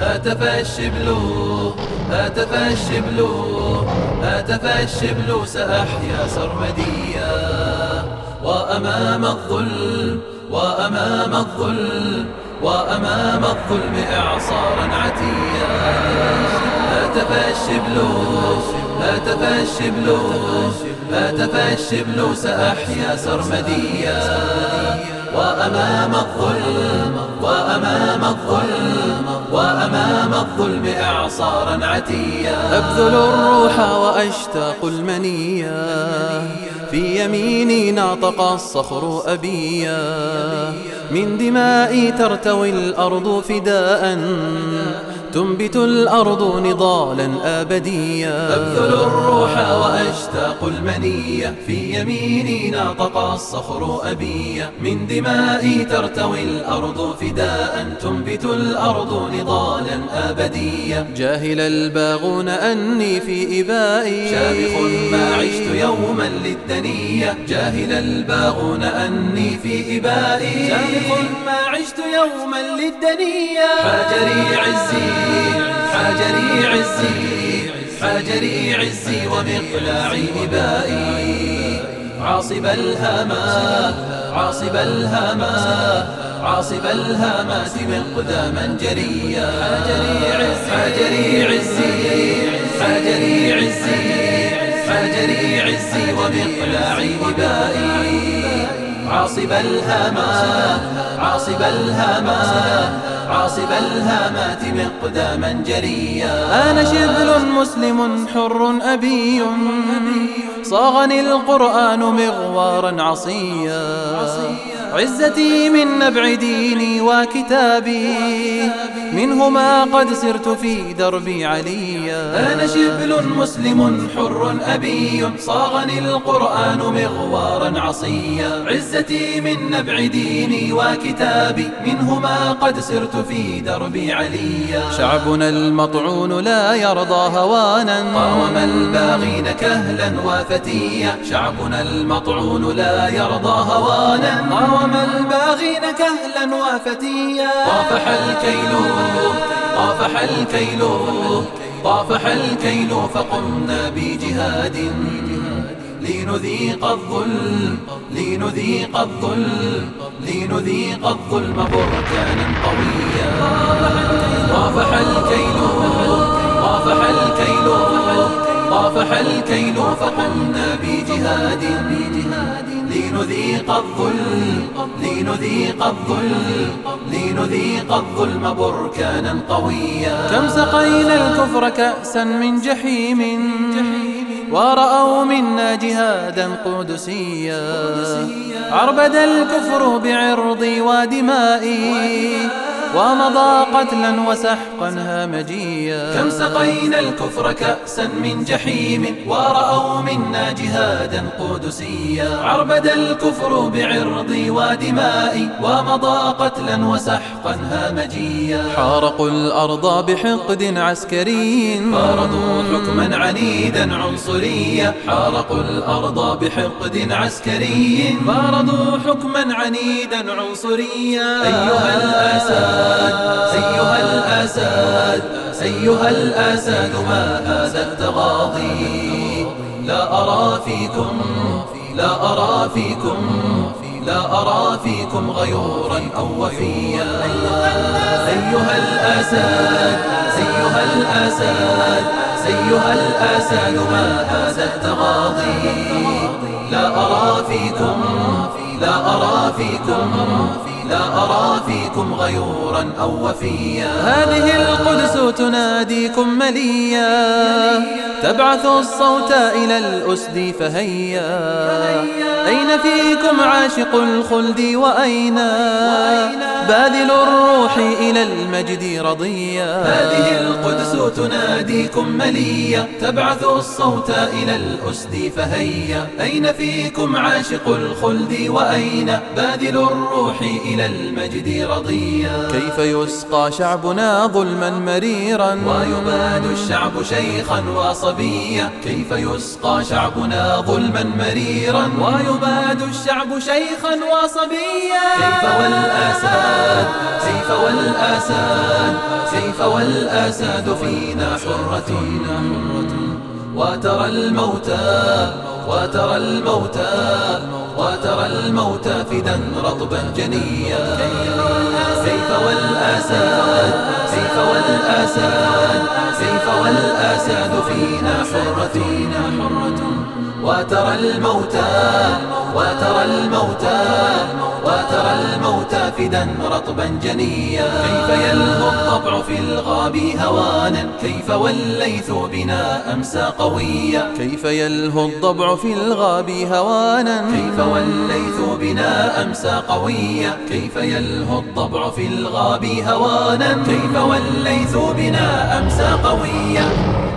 هاتف الشبل هاتف الشبل هاتف الشبل سأحيا سرمديا. وأمام الظلم وأمام الظلم وأمام الظلم إعصارا عتيا. هاتف الشبل هاتف الشبل هاتف الشبل سأحيا سرمديا. وأمام الظلم وأمام الظلم وأمام الظلم إعصارا عتيا. أبذل الروح وأشتاق المنيا. في يميني ناطق الصخر أبيا. من دمائي ترتوي الأرض فداء. تنبت الأرض نضالا أبديا. أبذل الروح وأشتاق المنية في يميني ناطق الصخر أبيا. من دمائي ترتوي الأرض فداء. تنبت الأرض نضالا أبديا. جاهل الباغون أني في إبائي. شامخ يوما للدنية. جاهل الباغون أني في إبائي. شامخ ما عشت يوما للدنيا. حاجري عزي حاجري عزي حاجري عزي ومقلاعي إبائي. عاصب الهما عاصب الهما عاصب الهامات مقداما جريا حاجري عزي حاجري عزي حاجري عزي ومقلاعي إبائي. عاصب الهما عاصب الهما عاصب الهامات مقداما جريا. أنا شبل مسلم حر أبي صاغني القرآن مغوارا عصيا. عزتي من نبع ديني وكتابي منهما قد سرت في دربي عليا أنا شبل مسلم حر أبي صاغني القرآن مغوارا عصيا. عزتي من نبع ديني وكتابي منهما قد سرت في دربي عليا شعبنا المطعون لا يرضى هوانا. قاوم الباغين كهلا وفتيا. شعبنا المطعون لا يرضى هوانا. قاوم الباغين كهلا وفتيا. طافح الكيل طافح الكيل طافح الكيل فقمنا بجهاد. لنذيق الظلم لنذيق الظلم لنذيق الظلم بركانا قويا. طافح الكيل طافح الكيل طافح الكيل فقمنا بجهاد. لنذيق الظلم لنذيق الظلم لنذيق الظلم بركانا قويا. كم سقينا الكفر كأسا من جحيم ورأوا منا جهادا قدسيا. عربد الكفر بعرضي ودمائي ومضى قتلا وسحقا همجيا كم سقينا الكفر كأسا من جحيم ورأوا منا جهادا قدسيا. عربد الكفر بعرضي ودمائي ومضى قتلا وسحقا همجيا حارقوا الأرض بحقد عسكري فرضوا حكما عنيدا عنصريا. حارقوا الأرض بحقد عسكري فرضوا حكما عنيدا عنصريا. أيها الأساد أيها الأساد أيها الأساد ما هذا التغاضي؟ لا أرى فيكم لا أرى فيكم لا أرى فيكم غيورا أو وفيا. أيها الأساد أيها الأساد أيها الأساد ما هذا التغاضي؟ لا أرى فيكم لا أرى فيكم لا أرى فيكم غيورا أو وفيا. هذه القدس تناديكم مليا. تبعث الصوت إلى الأسد فهيا. أين فيكم عاشق الخلد وأين؟ باذل الروح إلى المجد رضيا. هذه القدس تناديكم مليا. تبعث الصوت إلى الأسد فهيا. أين فيكم عاشق الخلد وأين؟ باذل الروح إلى المجد رضيا. كيف يسقى شعبنا ظلما مريرا. ويباد الشعب شيخا وصبيا. كيف يسقى شعبنا ظلما مريرا. ويباد الشعب شيخا وصبيا. كيف والأساد كيف والأساد كيف والأساد فينا حرة. وترى الموتى وترى الموتى وترى الموتى. رطبا جنيا. كيف والأساد كيف والأساد كيف والأساد فينا حرة. وترى الموتى وترى الموتى وترى الموتى فدا رطبا جنيا. كيف يلهو الطبع في الغاب هوانا؟ كيف والليث بنا أمسى قويا؟ كيف يلهو الضبع في الغاب هوانا؟ كيف والليث بنا أمسى قويا؟ كيف يلهو الضبع في الغاب هوانا؟ كيف والليث بنا أمسى قويا؟